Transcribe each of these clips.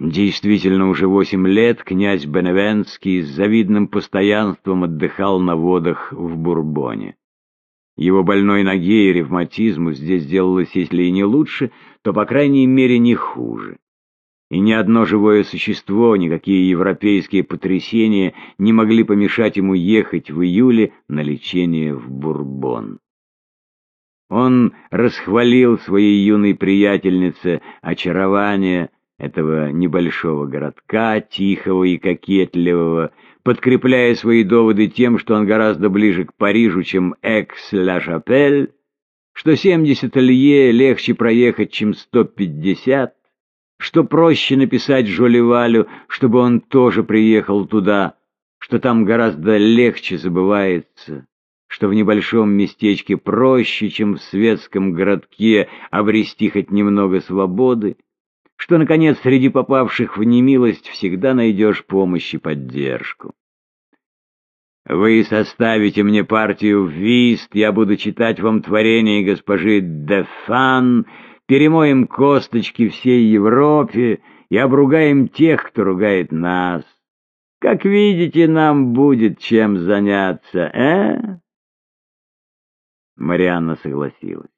Действительно, уже восемь лет князь Беневенский с завидным постоянством отдыхал на водах в Бурбоне. Его больной ноге и ревматизму здесь делалось, если и не лучше, то, по крайней мере, не хуже. И ни одно живое существо, никакие европейские потрясения не могли помешать ему ехать в июле на лечение в Бурбон. Он расхвалил своей юной приятельнице очарование этого небольшого городка, тихого и кокетливого, подкрепляя свои доводы тем, что он гораздо ближе к Парижу, чем Экс-Ла-Шапель, что 70 лье легче проехать, чем 150, что проще написать Жолевалю, чтобы он тоже приехал туда, что там гораздо легче забывается, что в небольшом местечке проще, чем в светском городке, обрести хоть немного свободы, что, наконец, среди попавших в немилость всегда найдешь помощь и поддержку. Вы составите мне партию в вист, я буду читать вам творение госпожи Дефан, перемоем косточки всей Европе и обругаем тех, кто ругает нас. Как видите, нам будет чем заняться, э? Марианна согласилась.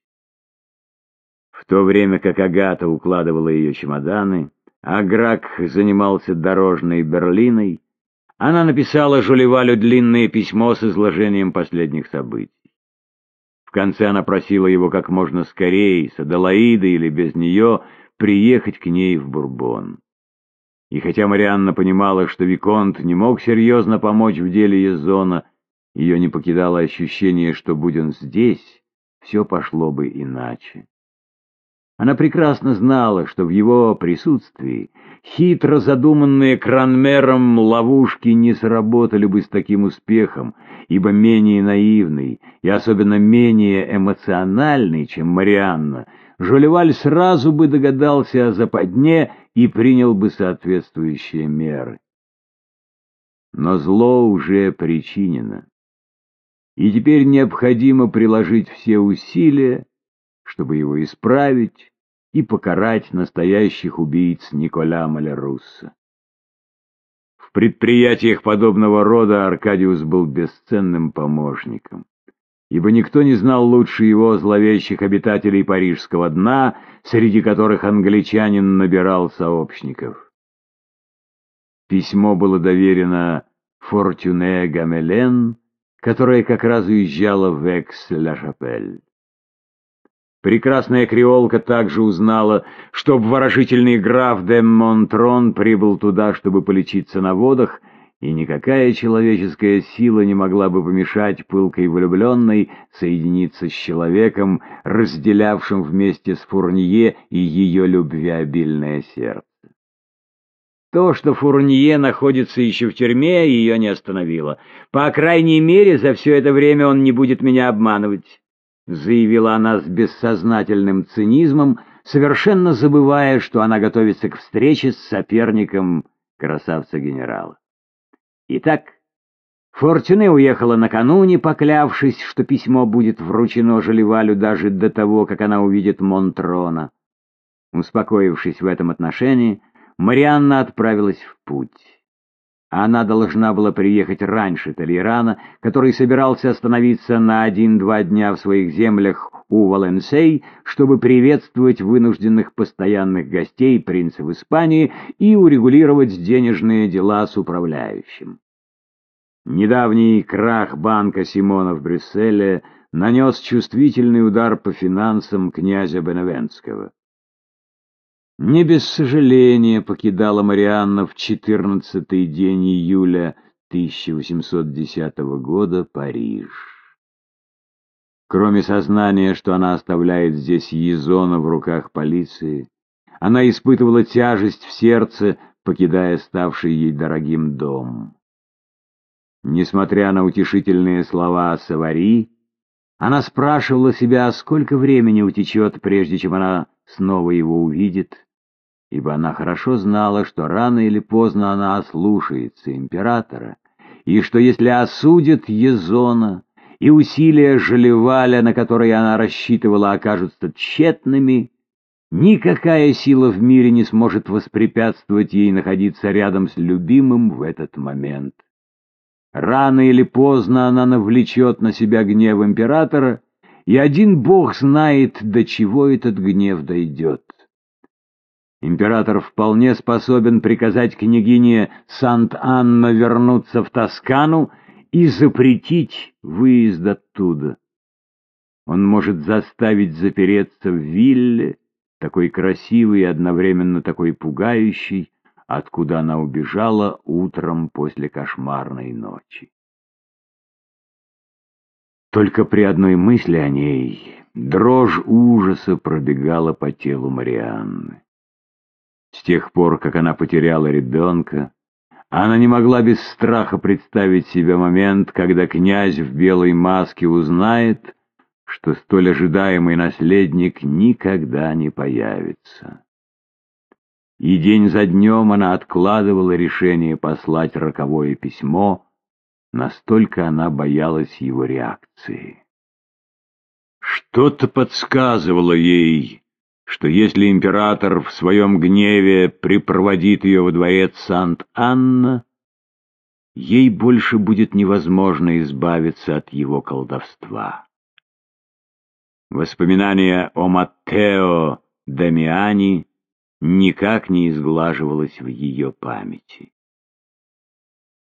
В то время как Агата укладывала ее чемоданы, а Грак занимался дорожной Берлиной, она написала Жулевалю длинное письмо с изложением последних событий. В конце она просила его как можно скорее, с Аделаидой или без нее, приехать к ней в Бурбон. И хотя Марианна понимала, что Виконт не мог серьезно помочь в деле Езона, ее не покидало ощущение, что, будь он здесь, все пошло бы иначе. Она прекрасно знала, что в его присутствии хитро задуманные Кранмером ловушки не сработали бы с таким успехом, ибо менее наивный и особенно менее эмоциональный, чем Марианна, Жолеваль сразу бы догадался о западне и принял бы соответствующие меры. Но зло уже причинено, и теперь необходимо приложить все усилия, чтобы его исправить и покарать настоящих убийц Николя Малерусса. В предприятиях подобного рода Аркадиус был бесценным помощником, ибо никто не знал лучше его зловещих обитателей парижского дна, среди которых англичанин набирал сообщников. Письмо было доверено Фортюне Гамелен, которая как раз уезжала в Экс-Ля-Шапель. Прекрасная креолка также узнала, что обворожительный граф де Монтрон прибыл туда, чтобы полечиться на водах, и никакая человеческая сила не могла бы помешать пылкой влюбленной соединиться с человеком, разделявшим вместе с Фурнье и ее любвеобильное сердце. То, что Фурнье находится еще в тюрьме, ее не остановило. По крайней мере, за все это время он не будет меня обманывать. — заявила она с бессознательным цинизмом, совершенно забывая, что она готовится к встрече с соперником красавца-генерала. Итак, Фортюне уехала накануне, поклявшись, что письмо будет вручено Жалевалю даже до того, как она увидит Монтрона. Успокоившись в этом отношении, Марианна отправилась в путь. Она должна была приехать раньше Толерана, который собирался остановиться на один-два дня в своих землях у Валенсей, чтобы приветствовать вынужденных постоянных гостей принца в Испании и урегулировать денежные дела с управляющим. Недавний крах банка Симона в Брюсселе нанес чувствительный удар по финансам князя Беневенского. Не без сожаления покидала Марианна в четырнадцатый день июля 1810 года Париж. Кроме сознания, что она оставляет здесь Езона в руках полиции, она испытывала тяжесть в сердце, покидая ставший ей дорогим дом. Несмотря на утешительные слова Савари, она спрашивала себя, сколько времени утечет, прежде чем она снова его увидит, ибо она хорошо знала, что рано или поздно она ослушается императора, и что если осудят Езона, и усилия Жалеваля, на которые она рассчитывала, окажутся тщетными, Никакая сила в мире не сможет воспрепятствовать ей находиться рядом с любимым в этот момент. Рано или поздно она навлечет на себя гнев императора, и один бог знает, до чего этот гнев дойдет. Император вполне способен приказать княгине Сант-Анна вернуться в Тоскану и запретить выезд оттуда. Он может заставить запереться в вилле, такой красивый и одновременно такой пугающий, откуда она убежала утром после кошмарной ночи. Только при одной мысли о ней дрожь ужаса пробегала по телу Марианны. С тех пор, как она потеряла ребенка, она не могла без страха представить себе момент, когда князь в белой маске узнает, что столь ожидаемый наследник никогда не появится. И день за днем она откладывала решение послать роковое письмо, настолько она боялась его реакции. Что-то подсказывало ей, что если император в своем гневе припроводит ее во дворец Сант-Анна, ей больше будет невозможно избавиться от его колдовства. Воспоминание о Маттео Дамиани никак не изглаживалось в ее памяти.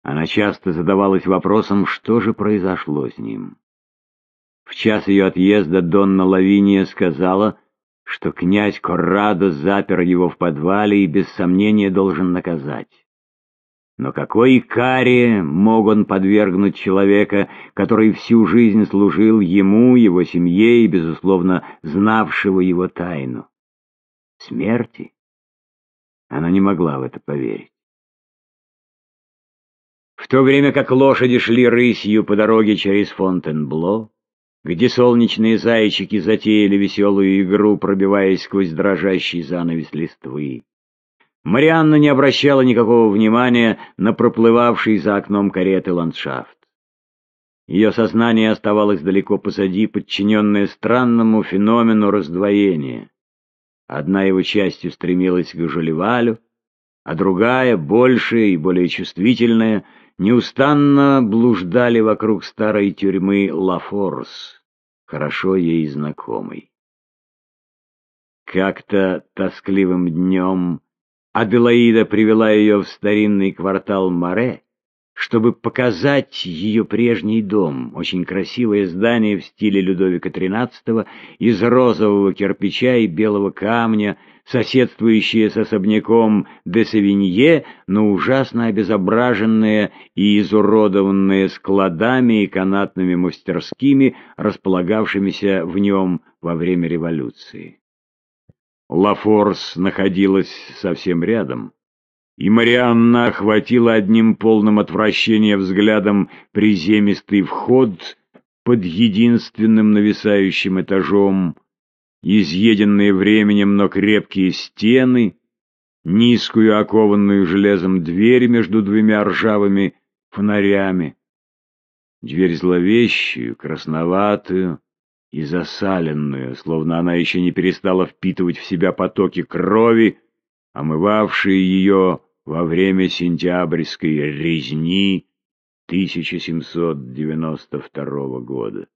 Она часто задавалась вопросом, что же произошло с ним. В час ее отъезда Донна Лавиния сказала, что князь Коррадо запер его в подвале и без сомнения должен наказать. Но какой каре мог он подвергнуть человека, который всю жизнь служил ему, его семье и, безусловно, знавшего его тайну? Смерти? Она не могла в это поверить. То время как лошади шли рысью по дороге через Фонтенбло, где солнечные зайчики затеяли веселую игру, пробиваясь сквозь дрожащий занавес листвы, Марианна не обращала никакого внимания на проплывавший за окном кареты ландшафт. Ее сознание оставалось далеко позади, подчиненное странному феномену раздвоения. Одна его часть устремилась к Жолевалю, а другая, большая и более чувствительная, неустанно блуждали вокруг старой тюрьмы Лафорс, хорошо ей знакомой. Как-то тоскливым днем Аделаида привела ее в старинный квартал Море, чтобы показать ее прежний дом, очень красивое здание в стиле Людовика XIII из розового кирпича и белого камня, соседствующее с особняком де Савинье, но ужасно обезображенное и изуродованное складами и канатными мастерскими, располагавшимися в нем во время революции. Лафорс находилась совсем рядом, и Марианна охватила одним полным отвращения взглядом приземистый вход под единственным нависающим этажом, изъеденные временем, но крепкие стены, низкую окованную железом дверь между двумя ржавыми фонарями, дверь зловещую, красноватую, и засаленную, словно она еще не перестала впитывать в себя потоки крови, омывавшие ее во время сентябрьской резни 1792 года.